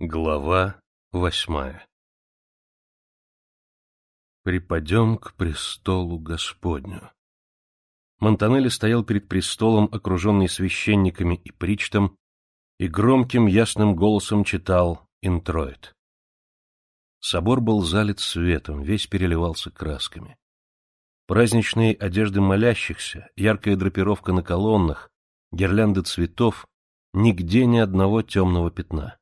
Глава восьмая «Припадем к престолу Господню». Монтанелли стоял перед престолом, окруженный священниками и причтом, и громким ясным голосом читал «Интроид». Собор был залит светом, весь переливался красками. Праздничные одежды молящихся, яркая драпировка на колоннах, гирлянды цветов, нигде ни одного темного пятна.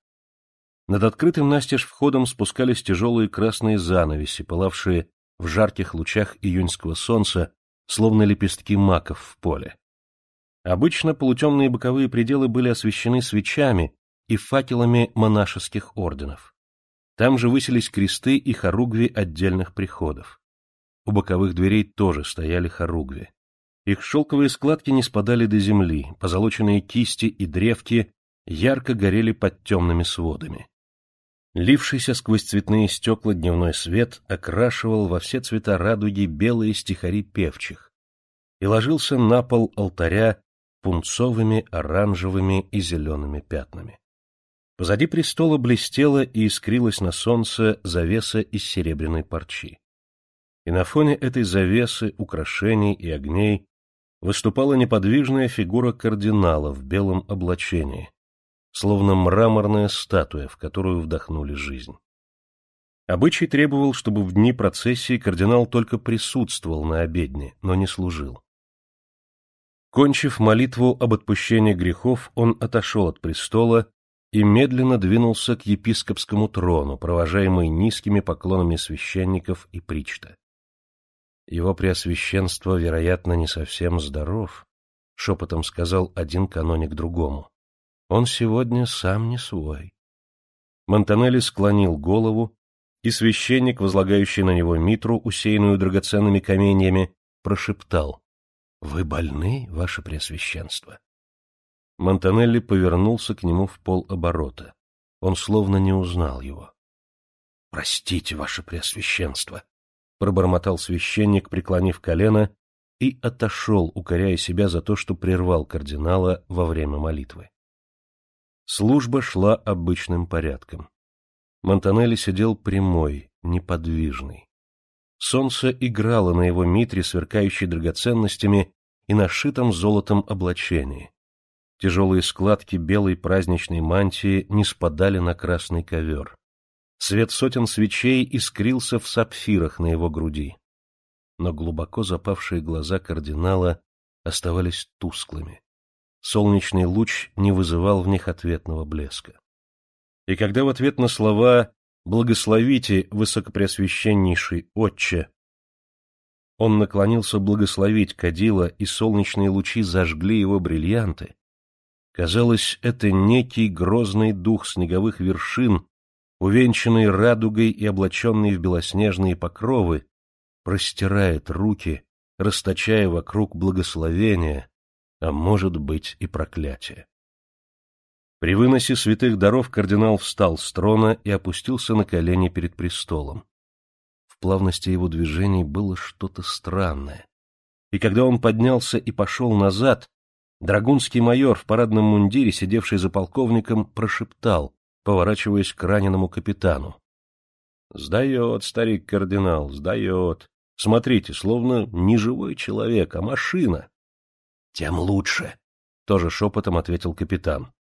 Над открытым настежь входом спускались тяжелые красные занавеси, пылавшие в жарких лучах июньского солнца, словно лепестки маков в поле. Обычно полутемные боковые пределы были освещены свечами и факелами монашеских орденов. Там же высились кресты и хоругви отдельных приходов. У боковых дверей тоже стояли хоругви. Их шелковые складки не спадали до земли, позолоченные кисти и древки ярко горели под темными сводами. Лившийся сквозь цветные стекла дневной свет окрашивал во все цвета радуги белые стихари певчих и ложился на пол алтаря пунцовыми, оранжевыми и зелеными пятнами. Позади престола блестела и искрилась на солнце завеса из серебряной парчи. И на фоне этой завесы, украшений и огней выступала неподвижная фигура кардинала в белом облачении, словно мраморная статуя, в которую вдохнули жизнь. Обычай требовал, чтобы в дни процессии кардинал только присутствовал на обедне, но не служил. Кончив молитву об отпущении грехов, он отошел от престола и медленно двинулся к епископскому трону, провожаемый низкими поклонами священников и причта. Его преосвященство, вероятно, не совсем здоров, — шепотом сказал один каноник другому. Он сегодня сам не свой. Монтанелли склонил голову, и священник, возлагающий на него митру, усеянную драгоценными каменьями, прошептал. — Вы больны, ваше преосвященство? Монтанелли повернулся к нему в полоборота. Он словно не узнал его. — Простите, ваше преосвященство! — пробормотал священник, преклонив колено, и отошел, укоряя себя за то, что прервал кардинала во время молитвы. Служба шла обычным порядком. Монтанелли сидел прямой, неподвижный. Солнце играло на его митре, сверкающей драгоценностями и нашитом золотом облачении. Тяжелые складки белой праздничной мантии не спадали на красный ковер. Свет сотен свечей искрился в сапфирах на его груди. Но глубоко запавшие глаза кардинала оставались тусклыми солнечный луч не вызывал в них ответного блеска. И когда в ответ на слова «Благословите, высокопреосвященнейший отче», он наклонился благословить кадила, и солнечные лучи зажгли его бриллианты, казалось, это некий грозный дух снеговых вершин, увенчанный радугой и облаченный в белоснежные покровы, простирает руки, расточая вокруг благословения, а может быть и проклятие. При выносе святых даров кардинал встал с трона и опустился на колени перед престолом. В плавности его движений было что-то странное. И когда он поднялся и пошел назад, драгунский майор в парадном мундире, сидевший за полковником, прошептал, поворачиваясь к раненому капитану. — Сдает, старик-кардинал, сдает. Смотрите, словно не живой человек, а машина. Тем лучше, — тоже шепотом ответил капитан.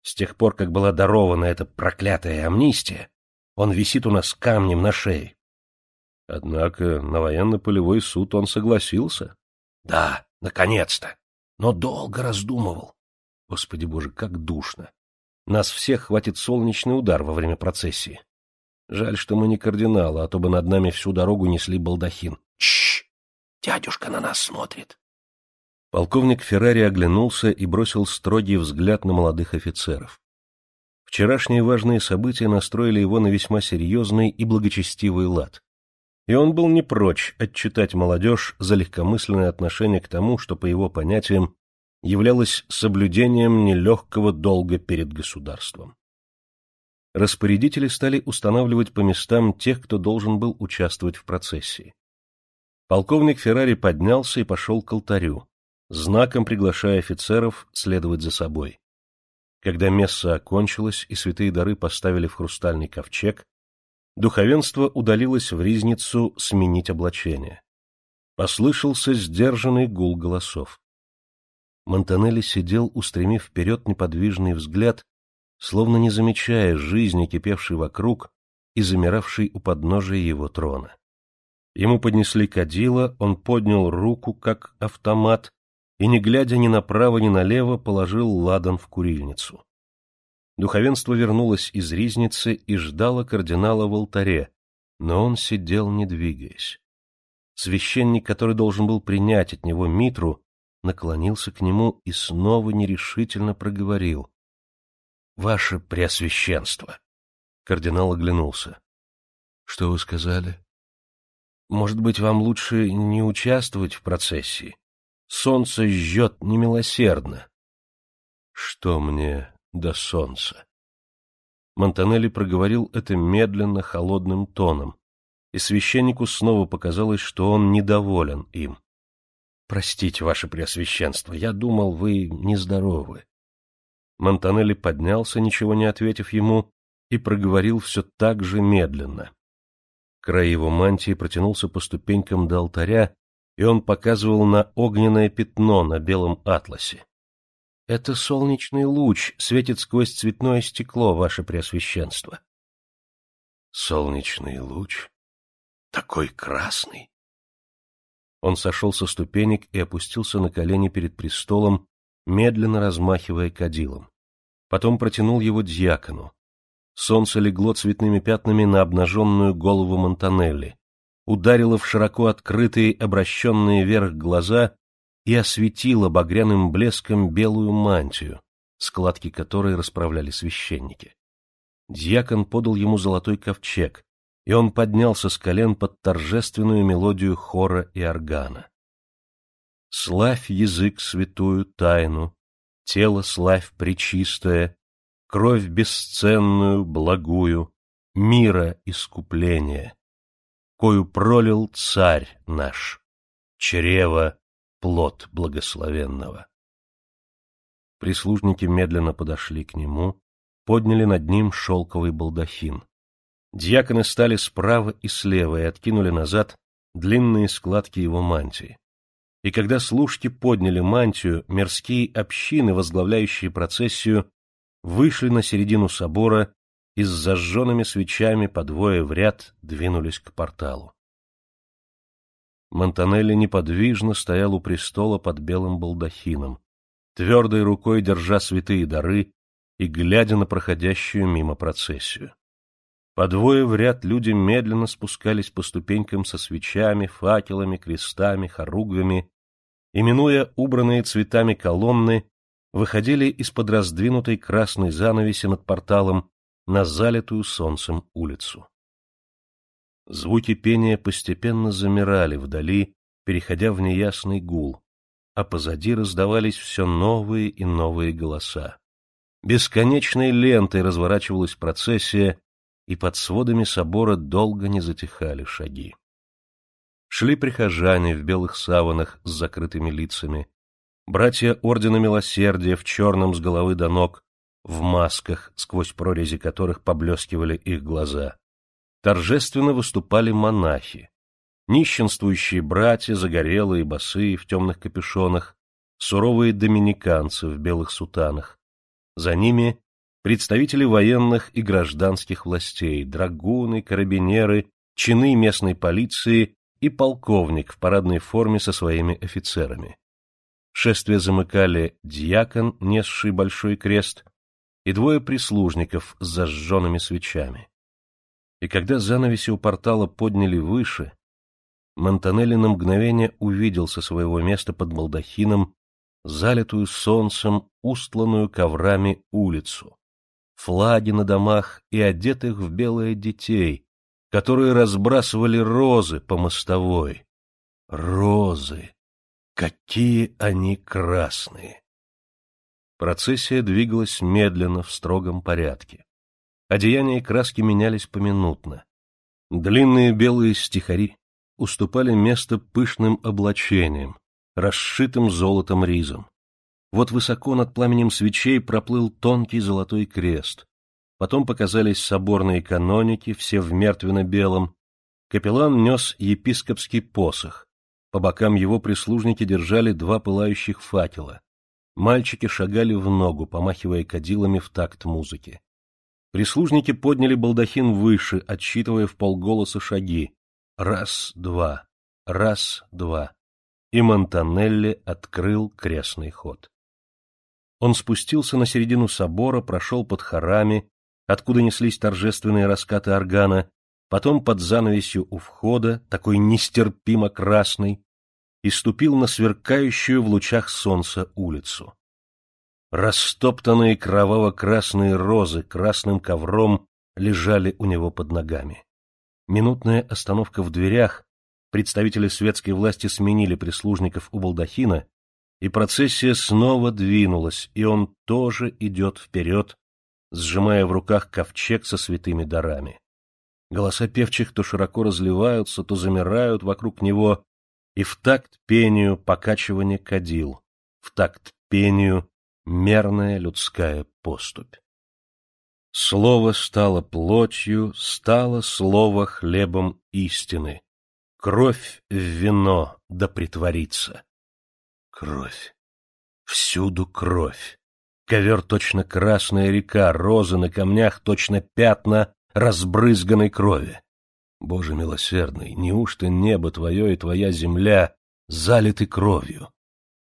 С тех пор, как была дарована эта проклятая амнистия, он висит у нас камнем на шее. Однако на военно-полевой суд он согласился. Да, наконец-то. Но долго раздумывал. Господи боже, как душно. Нас всех хватит солнечный удар во время процессии. Жаль, что мы не кардиналы, а то бы над нами всю дорогу несли балдахин. Чш! Дядюшка на нас смотрит. Полковник Феррари оглянулся и бросил строгий взгляд на молодых офицеров. Вчерашние важные события настроили его на весьма серьезный и благочестивый лад. И он был не прочь отчитать молодежь за легкомысленное отношение к тому, что, по его понятиям, являлось соблюдением нелегкого долга перед государством. Распорядители стали устанавливать по местам тех, кто должен был участвовать в процессии. Полковник Феррари поднялся и пошел к алтарю, знаком приглашая офицеров следовать за собой. Когда месса окончилась и святые дары поставили в хрустальный ковчег, духовенство удалилось в ризницу сменить облачение. Послышался сдержанный гул голосов. Монтанелли сидел, устремив вперед неподвижный взгляд, словно не замечая жизни, кипевшей вокруг и замиравшей у подножия его трона. Ему поднесли кадила, он поднял руку, как автомат, и, не глядя ни направо, ни налево, положил ладан в курильницу. Духовенство вернулось из ризницы и ждало кардинала в алтаре, но он сидел, не двигаясь. Священник, который должен был принять от него митру, наклонился к нему и снова нерешительно проговорил. — Ваше Преосвященство! Кардинал оглянулся. — Что вы сказали? — Может быть, вам лучше не участвовать в процессии? Солнце жжет немилосердно. — Что мне до солнца? Монтанелли проговорил это медленно, холодным тоном, и священнику снова показалось, что он недоволен им. — Простите, ваше преосвященство, я думал, вы нездоровы. Монтанелли поднялся, ничего не ответив ему, и проговорил все так же медленно. Край его мантии протянулся по ступенькам до алтаря, и он показывал на огненное пятно на белом атласе. — Это солнечный луч светит сквозь цветное стекло, ваше преосвященство. — Солнечный луч? Такой красный? Он сошел со ступенек и опустился на колени перед престолом, медленно размахивая кадилом. Потом протянул его дьякону. Солнце легло цветными пятнами на обнаженную голову Монтанелли, ударило в широко открытые, обращенные вверх глаза и осветило багряным блеском белую мантию, складки которой расправляли священники. Дьякон подал ему золотой ковчег, и он поднялся с колен под торжественную мелодию хора и органа. Славь язык святую тайну, тело славь пречистое, кровь бесценную, благую, мира искупление, кою пролил царь наш, чрево плод благословенного. Прислужники медленно подошли к нему, подняли над ним шелковый балдахин. Дьяконы стали справа и слева и откинули назад длинные складки его мантии. И когда служки подняли мантию, мирские общины, возглавляющие процессию, вышли на середину собора и с зажженными свечами по двое в ряд двинулись к порталу. Монтанелли неподвижно стоял у престола под белым балдахином, твердой рукой держа святые дары и глядя на проходящую мимо процессию. По двое в ряд люди медленно спускались по ступенькам со свечами, факелами, крестами, хоругвями, и, минуя убранные цветами колонны, выходили из-под раздвинутой красной занавеси над порталом на залитую солнцем улицу. Звуки пения постепенно замирали вдали, переходя в неясный гул, а позади раздавались все новые и новые голоса. Бесконечной лентой разворачивалась процессия, и под сводами собора долго не затихали шаги. Шли прихожане в белых саванах с закрытыми лицами, братья Ордена Милосердия в черном с головы до ног, в масках, сквозь прорези которых поблескивали их глаза. Торжественно выступали монахи, нищенствующие братья, загорелые, босые, в темных капюшонах, суровые доминиканцы в белых сутанах. За ними представители военных и гражданских властей, драгуны, карабинеры, чины местной полиции и полковник в парадной форме со своими офицерами. Шествие замыкали дьякон, несший большой крест, и двое прислужников с зажженными свечами. И когда занавеси у портала подняли выше, Монтанелли на мгновение увидел со своего места под балдахином залитую солнцем, устланную коврами улицу, флаги на домах и одетых в белое детей, которые разбрасывали розы по мостовой. Розы! Какие они красные! Процессия двигалась медленно, в строгом порядке. Одеяния и краски менялись поминутно. Длинные белые стихари уступали место пышным облачениям, расшитым золотом ризом. Вот высоко над пламенем свечей проплыл тонкий золотой крест. Потом показались соборные каноники, все в мертвенно-белом. Капеллан нес епископский посох. По бокам его прислужники держали два пылающих факела. Мальчики шагали в ногу, помахивая кадилами в такт музыки. Прислужники подняли балдахин выше, отсчитывая в полголоса шаги. Раз, два, раз, два. И Монтанелли открыл крестный ход. Он спустился на середину собора, прошел под хорами, откуда неслись торжественные раскаты органа, потом под занавесью у входа, такой нестерпимо красный, и ступил на сверкающую в лучах солнца улицу. Растоптанные кроваво-красные розы красным ковром лежали у него под ногами. Минутная остановка в дверях, представители светской власти сменили прислужников у балдахина и процессия снова двинулась, и он тоже идет вперед, сжимая в руках ковчег со святыми дарами. Голоса певчих то широко разливаются, то замирают вокруг него, и в такт пению покачивание кадил, в такт пению мерная людская поступь. Слово стало плотью, стало слово хлебом истины. Кровь в вино да притворится. Кровь. Всюду кровь. Ковер точно красная река, розы на камнях точно пятна разбрызганной крови. Боже милосердный, неужто небо твое и твоя земля залиты кровью?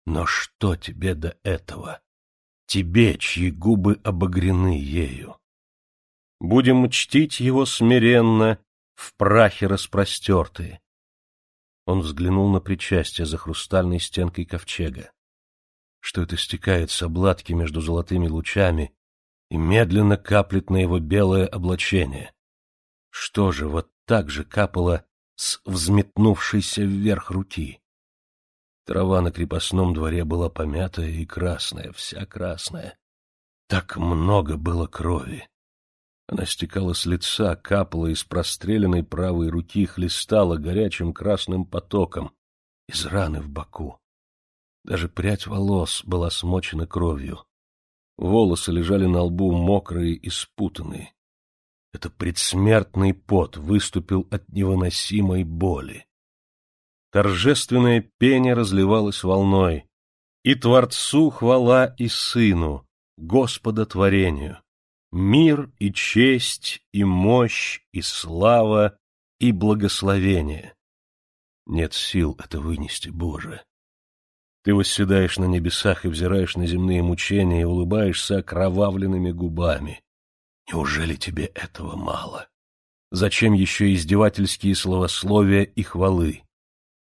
Но что тебе до этого? Тебе, чьи губы обогрены ею. Будем чтить его смиренно, в прахе распростертые, он взглянул на причастие за хрустальной стенкой ковчега. Что это стекает с обладки между золотыми лучами и медленно каплет на его белое облачение? Что же вот так же капало с взметнувшейся вверх руки? Трава на крепостном дворе была помятая и красная, вся красная. Так много было крови. Она стекала с лица, капала из простреленной правой руки, хлестала горячим красным потоком из раны в боку. Даже прядь волос была смочена кровью. Волосы лежали на лбу мокрые и спутанные. Это предсмертный пот выступил от невыносимой боли. Торжественное пение разливалось волной. И Творцу хвала и Сыну, Господа творению. Мир и честь, и мощь, и слава, и благословение. Нет сил это вынести, Боже. Ты восседаешь на небесах и взираешь на земные мучения и улыбаешься окровавленными губами. Неужели тебе этого мало? Зачем еще издевательские словословия и хвалы?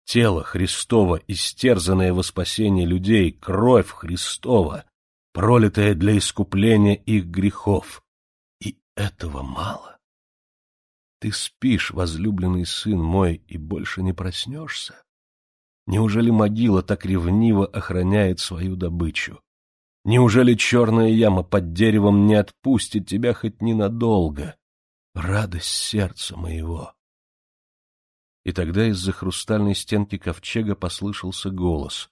Тело Христово, истерзанное во спасение людей, кровь Христова, пролитое для искупления их грехов. И этого мало. Ты спишь, возлюбленный сын мой, и больше не проснешься? Неужели могила так ревниво охраняет свою добычу? Неужели черная яма под деревом не отпустит тебя хоть ненадолго? Радость сердца моего! И тогда из-за хрустальной стенки ковчега послышался голос,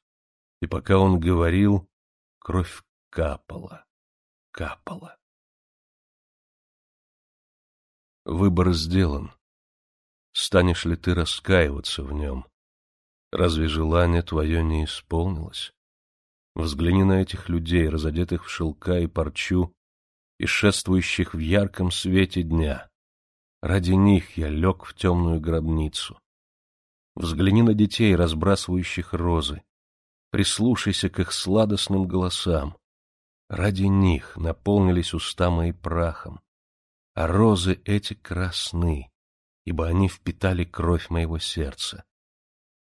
и пока он говорил, кровь капала, капала. Выбор сделан. Станешь ли ты раскаиваться в нем? Разве желание твое не исполнилось? Взгляни на этих людей, разодетых в шелка и парчу, и шествующих в ярком свете дня. Ради них я лег в темную гробницу. Взгляни на детей, разбрасывающих розы. Прислушайся к их сладостным голосам. Ради них наполнились уста мои прахом, а розы эти красны, ибо они впитали кровь моего сердца.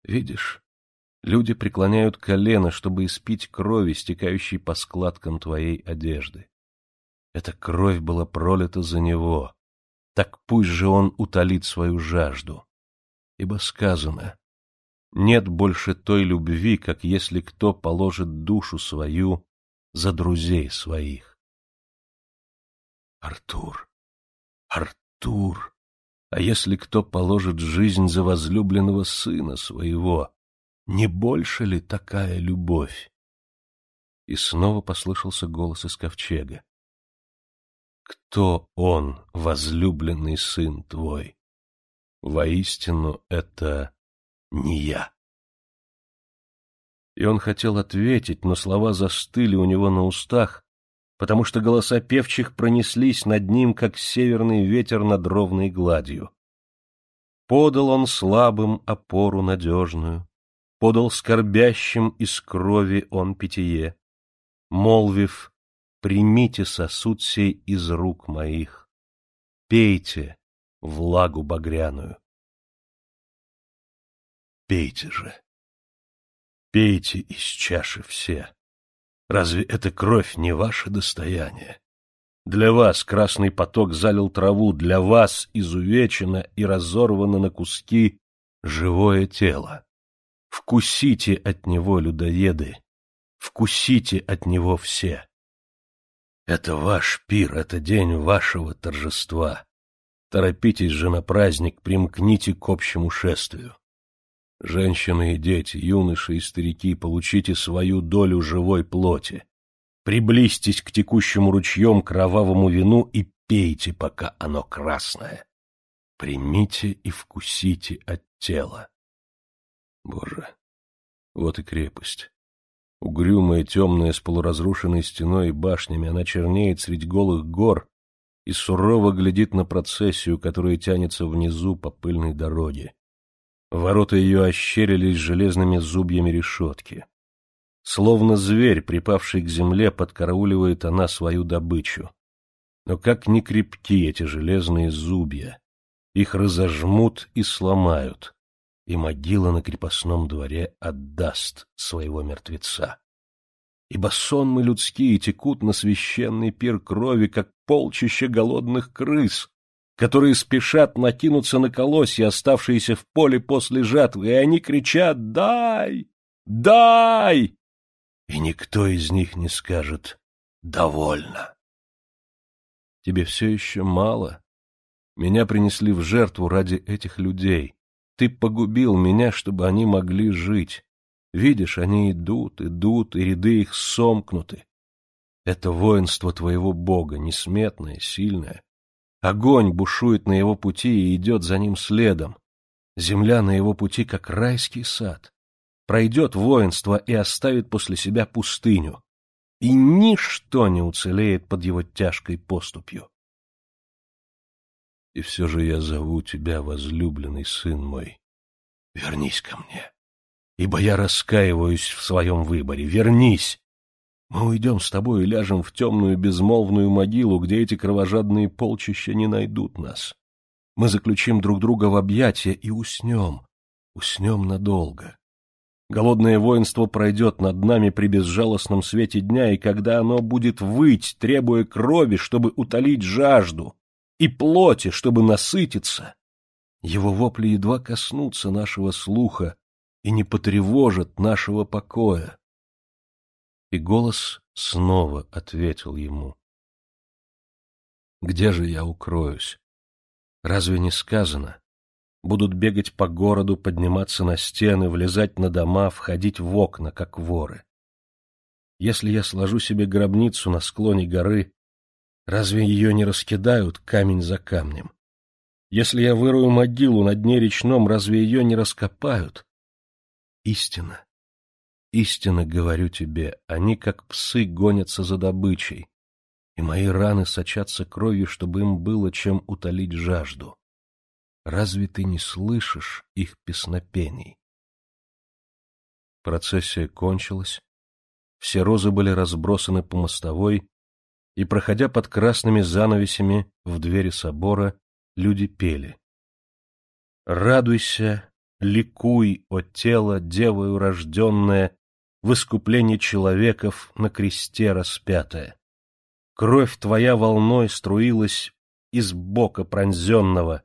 Видишь, люди преклоняют колено, чтобы испить крови, стекающей по складкам твоей одежды. Эта кровь была пролита за него, так пусть же он утолит свою жажду. Ибо сказано, нет больше той любви, как если кто положит душу свою за друзей своих. Артур, Артур, а если кто положит жизнь за возлюбленного сына своего, не больше ли такая любовь? И снова послышался голос из ковчега. «Кто он, возлюбленный сын твой? Воистину, это не я». И он хотел ответить, но слова застыли у него на устах, потому что голоса певчих пронеслись над ним, как северный ветер над ровной гладью. Подал он слабым опору надежную, подал скорбящим из крови он питье, молвив, примите сосуд сей из рук моих, пейте влагу багряную. Пейте же, пейте из чаши все. Разве эта кровь не ваше достояние? Для вас красный поток залил траву, для вас изувечено и разорвано на куски живое тело. Вкусите от него, людоеды, вкусите от него все. Это ваш пир, это день вашего торжества. Торопитесь же на праздник, примкните к общему шествию. Женщины и дети, юноши и старики, получите свою долю живой плоти. Приблизьтесь к текущему ручьем кровавому вину и пейте, пока оно красное. Примите и вкусите от тела. Боже, вот и крепость. Угрюмая, темная, с полуразрушенной стеной и башнями, она чернеет среди голых гор и сурово глядит на процессию, которая тянется внизу по пыльной дороге. Ворота ее ощерились железными зубьями решетки. Словно зверь, припавший к земле, подкарауливает она свою добычу. Но как ни крепки эти железные зубья, их разожмут и сломают, и могила на крепостном дворе отдаст своего мертвеца. Ибо сонмы людские текут на священный пир крови, как полчища голодных крыс, которые спешат накинуться на колосья, оставшиеся в поле после жатвы, и они кричат «Дай! Дай!» и никто из них не скажет «довольно». Тебе все еще мало. Меня принесли в жертву ради этих людей. Ты погубил меня, чтобы они могли жить. Видишь, они идут, идут, и ряды их сомкнуты. Это воинство твоего Бога, несметное, сильное. Огонь бушует на его пути и идет за ним следом. Земля на его пути, как райский сад пройдет воинство и оставит после себя пустыню, и ничто не уцелеет под его тяжкой поступью. И все же я зову тебя, возлюбленный сын мой, вернись ко мне, ибо я раскаиваюсь в своем выборе, вернись. Мы уйдем с тобой и ляжем в темную безмолвную могилу, где эти кровожадные полчища не найдут нас. Мы заключим друг друга в объятия и уснем, уснем надолго. Голодное воинство пройдет над нами при безжалостном свете дня, и когда оно будет выть, требуя крови, чтобы утолить жажду, и плоти, чтобы насытиться, его вопли едва коснутся нашего слуха и не потревожат нашего покоя. И голос снова ответил ему. «Где же я укроюсь? Разве не сказано? будут бегать по городу, подниматься на стены, влезать на дома, входить в окна, как воры. Если я сложу себе гробницу на склоне горы, разве ее не раскидают камень за камнем? Если я вырую могилу на дне речном, разве ее не раскопают? Истина, истинно говорю тебе, они, как псы, гонятся за добычей, и мои раны сочатся кровью, чтобы им было чем утолить жажду. Разве ты не слышишь их песнопений? Процессия кончилась, все розы были разбросаны по мостовой, и, проходя под красными занавесями в двери собора, люди пели. «Радуйся, ликуй, о тело, девою рожденное, в искуплении человеков на кресте распятая. Кровь твоя волной струилась из бока пронзенного,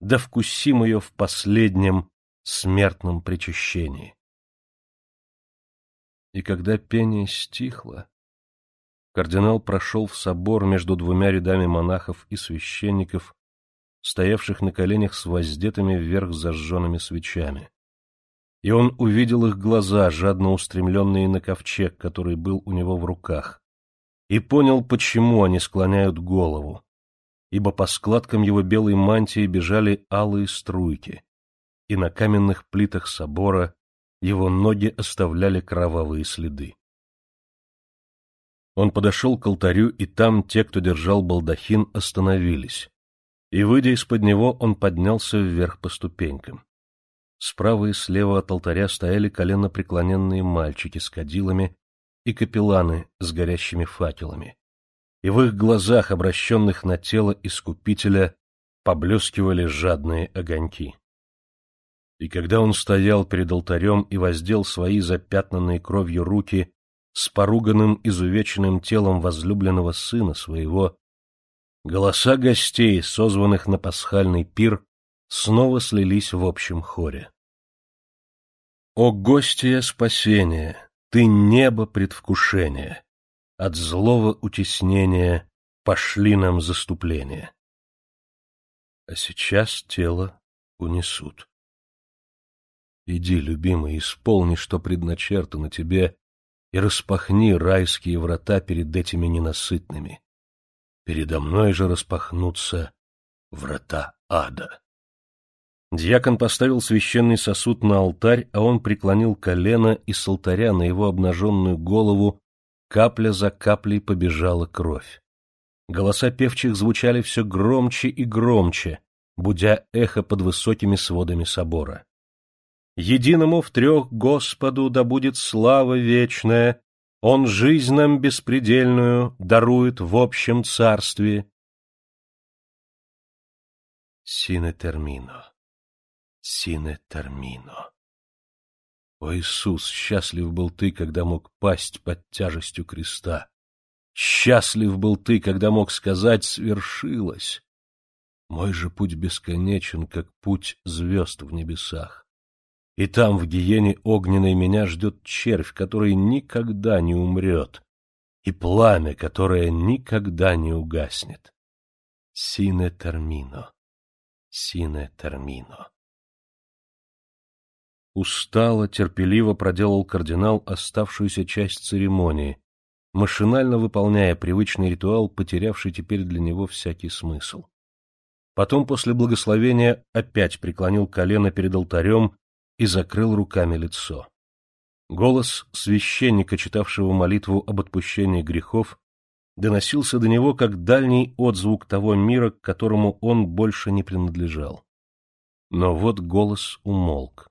да вкусим ее в последнем смертном причащении. И когда пение стихло, кардинал прошел в собор между двумя рядами монахов и священников, стоявших на коленях с воздетыми вверх зажженными свечами. И он увидел их глаза, жадно устремленные на ковчег, который был у него в руках, и понял, почему они склоняют голову, ибо по складкам его белой мантии бежали алые струйки, и на каменных плитах собора его ноги оставляли кровавые следы. Он подошел к алтарю, и там те, кто держал балдахин, остановились. И, выйдя из-под него, он поднялся вверх по ступенькам. Справа и слева от алтаря стояли колено преклоненные мальчики с кадилами и капелланы с горящими факелами. И в их глазах, обращенных на тело Искупителя, поблескивали жадные огоньки. И когда он стоял перед алтарем и воздел свои запятнанные кровью руки с поруганным, изувеченным телом возлюбленного сына своего, голоса гостей, созванных на пасхальный пир, снова слились в общем хоре. «О гостья спасения, ты небо предвкушения, от злого утеснения пошли нам заступление». А сейчас тело унесут. Иди, любимый, исполни, что предначертано тебе, и распахни райские врата перед этими ненасытными. Передо мной же распахнутся врата ада. Дьякон поставил священный сосуд на алтарь, а он преклонил колено, и с алтаря на его обнаженную голову капля за каплей побежала кровь. Голоса певчих звучали все громче и громче, будя эхо под высокими сводами собора. Единому в трех Господу да будет слава вечная, Он жизнь нам беспредельную дарует в общем царстве. Сине термино, сине термино. О Иисус, счастлив был ты, когда мог пасть под тяжестью креста. Счастлив был ты, когда мог сказать «свершилось». Мой же путь бесконечен, как путь звезд в небесах. И там, в гиене огненной, меня ждет червь, который никогда не умрет, и пламя, которое никогда не угаснет. Сине термино, сине термино. Устало, терпеливо проделал кардинал оставшуюся часть церемонии, машинально выполняя привычный ритуал, потерявший теперь для него всякий смысл. Потом, после благословения, опять преклонил колено перед алтарем и закрыл руками лицо. Голос священника, читавшего молитву об отпущении грехов, доносился до него как дальний отзвук того мира, к которому он больше не принадлежал. Но вот голос умолк.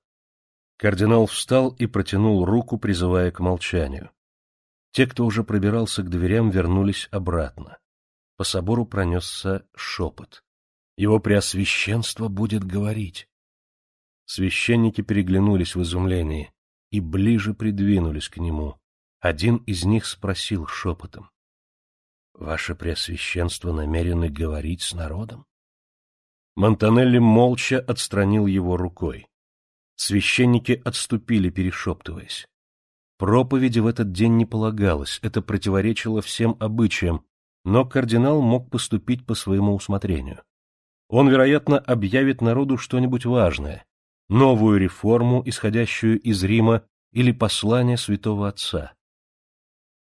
Кардинал встал и протянул руку, призывая к молчанию. Те, кто уже пробирался к дверям, вернулись обратно. По собору пронесся шепот. Его преосвященство будет говорить. Священники переглянулись в изумлении и ближе придвинулись к нему. Один из них спросил шепотом. — Ваше Преосвященство намерены говорить с народом? Монтанелли молча отстранил его рукой. Священники отступили, перешептываясь. Проповеди в этот день не полагалось, это противоречило всем обычаям, но кардинал мог поступить по своему усмотрению. Он, вероятно, объявит народу что-нибудь важное, новую реформу, исходящую из Рима, или послание святого отца.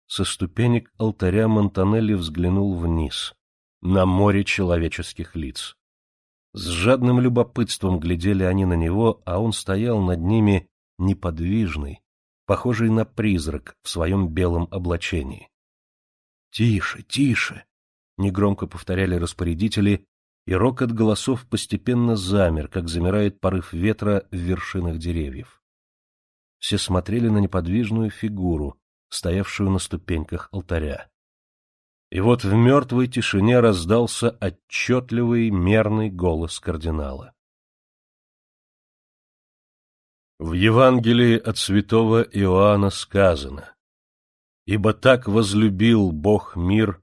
Со ступенек алтаря Монтанелли взглянул вниз, на море человеческих лиц. С жадным любопытством глядели они на него, а он стоял над ними неподвижный, похожий на призрак в своем белом облачении. «Тише, тише!» — негромко повторяли распорядители, и рокот голосов постепенно замер, как замирает порыв ветра в вершинах деревьев. Все смотрели на неподвижную фигуру, стоявшую на ступеньках алтаря. И вот в мертвой тишине раздался отчетливый мерный голос кардинала. В Евангелии от святого Иоанна сказано «Ибо так возлюбил Бог мир,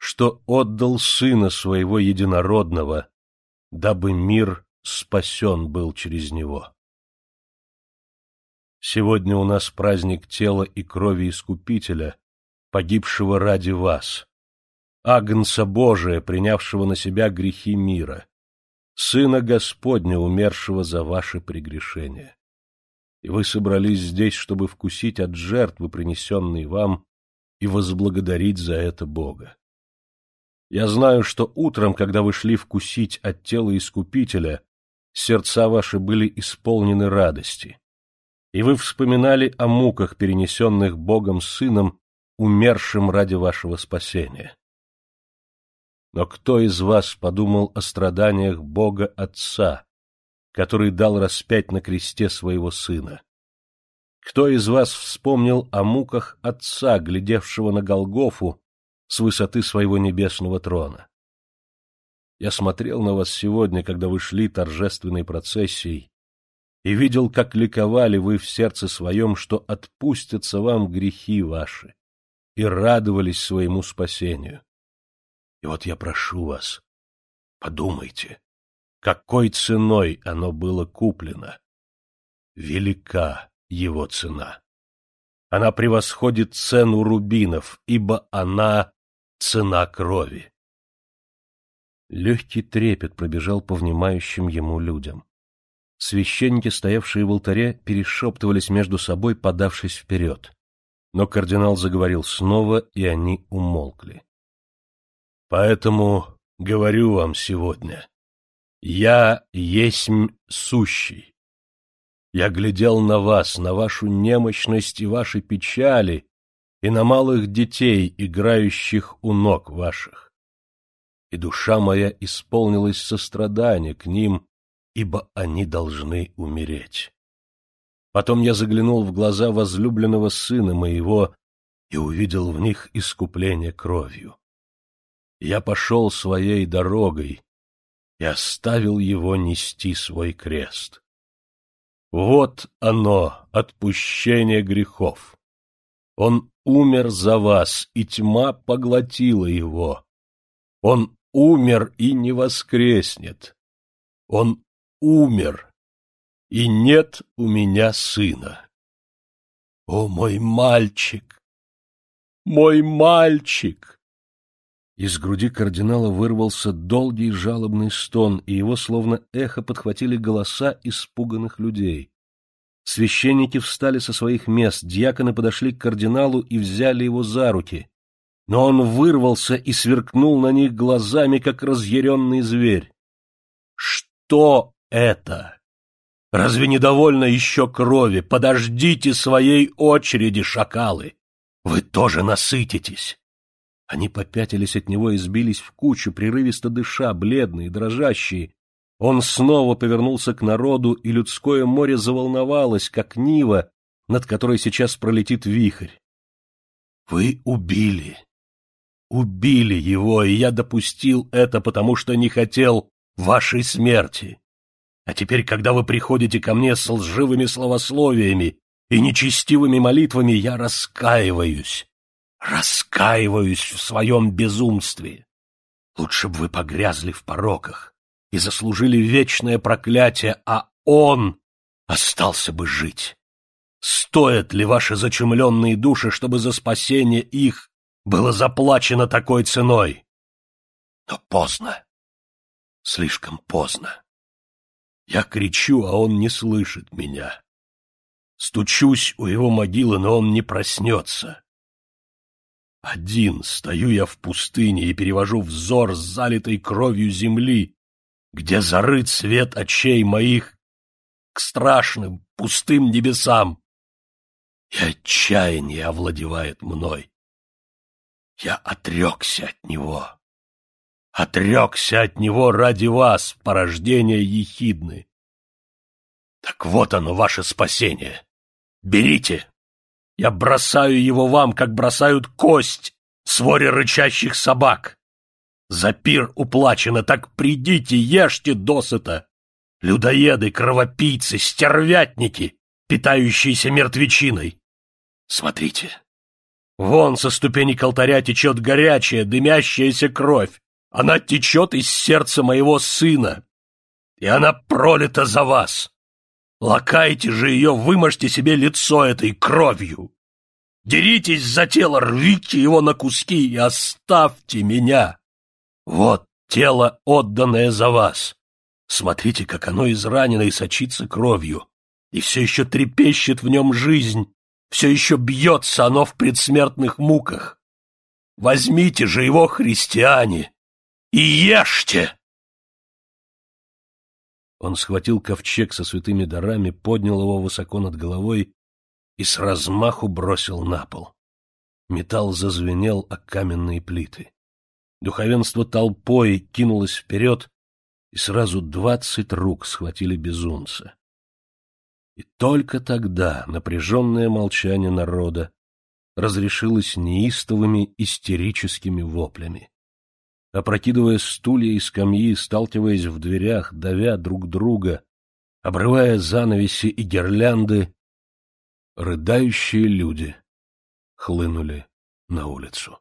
что отдал Сына Своего Единородного, дабы мир спасен был через Него. Сегодня у нас праздник тела и крови Искупителя, погибшего ради вас, Агнца Божия, принявшего на себя грехи мира, Сына Господня, умершего за ваши прегрешения. и вы собрались здесь, чтобы вкусить от жертвы, принесенной вам, и возблагодарить за это Бога. Я знаю, что утром, когда вы шли вкусить от тела Искупителя, сердца ваши были исполнены радости, и вы вспоминали о муках, перенесенных Богом Сыном, умершим ради вашего спасения. Но кто из вас подумал о страданиях Бога Отца, который дал распять на кресте своего Сына? Кто из вас вспомнил о муках Отца, глядевшего на Голгофу с высоты своего небесного трона? Я смотрел на вас сегодня, когда вы шли торжественной процессией, и видел, как ликовали вы в сердце своем, что отпустятся вам грехи ваши, и радовались своему спасению. И вот я прошу вас, подумайте, какой ценой оно было куплено. Велика его цена. Она превосходит цену рубинов, ибо она — цена крови. Легкий трепет пробежал по внимающим ему людям. Священники, стоявшие в алтаре, перешептывались между собой, подавшись вперед. Но кардинал заговорил снова, и они умолкли. Поэтому говорю вам сегодня, я есмь сущий. Я глядел на вас, на вашу немощность и ваши печали, и на малых детей, играющих у ног ваших. И душа моя исполнилась сострадания к ним, ибо они должны умереть. Потом я заглянул в глаза возлюбленного сына моего и увидел в них искупление кровью я пошел своей дорогой и оставил его нести свой крест. Вот оно, отпущение грехов. Он умер за вас, и тьма поглотила его. Он умер и не воскреснет. Он умер, и нет у меня сына. О, мой мальчик! Мой мальчик! Из груди кардинала вырвался долгий жалобный стон, и его словно эхо подхватили голоса испуганных людей. Священники встали со своих мест, дьяконы подошли к кардиналу и взяли его за руки. Но он вырвался и сверкнул на них глазами, как разъяренный зверь. «Что это? Разве недовольно еще крови? Подождите своей очереди, шакалы! Вы тоже насытитесь!» Они попятились от него и сбились в кучу, прерывисто дыша, бледные, дрожащие. Он снова повернулся к народу, и людское море заволновалось, как нива, над которой сейчас пролетит вихрь. «Вы убили! Убили его, и я допустил это, потому что не хотел вашей смерти. А теперь, когда вы приходите ко мне с лживыми словословиями и нечестивыми молитвами, я раскаиваюсь» Раскаиваюсь в своем безумстве. Лучше бы вы погрязли в пороках и заслужили вечное проклятие, а он остался бы жить. Стоят ли ваши зачумленные души, чтобы за спасение их было заплачено такой ценой? Но поздно. Слишком поздно. Я кричу, а он не слышит меня. Стучусь у его могилы, но он не проснется. Один стою я в пустыне и перевожу взор с залитой кровью земли, где зарыт свет очей моих к страшным пустым небесам. И отчаяние овладевает мной. Я отрекся от него. Отрекся от него ради вас, порождение ехидны. Так вот оно, ваше спасение. Берите, я бросаю его вам, как бросают кость своре рычащих собак. За пир уплачено, так придите, ешьте досыта. Людоеды, кровопийцы, стервятники, питающиеся мертвечиной. Смотрите, вон со ступенек алтаря течет горячая, дымящаяся кровь. Она течет из сердца моего сына, и она пролита за вас. Лакайте же ее, вымажьте себе лицо этой кровью. Деритесь за тело, рвите его на куски и оставьте меня. Вот тело, отданное за вас. Смотрите, как оно изранено и сочится кровью. и все еще трепещет в нем жизнь, все еще бьется оно в предсмертных муках. Возьмите же его, христиане, и ешьте!» Он схватил ковчег со святыми дарами, поднял его высоко над головой и с размаху бросил на пол. Металл зазвенел о каменные плиты. Духовенство толпой кинулось вперед, и сразу двадцать рук схватили безумца. И только тогда напряженное молчание народа разрешилось неистовыми истерическими воплями. Опрокидывая стулья и скамьи, сталкиваясь в дверях, давя друг друга, обрывая занавеси и гирлянды, рыдающие люди хлынули на улицу.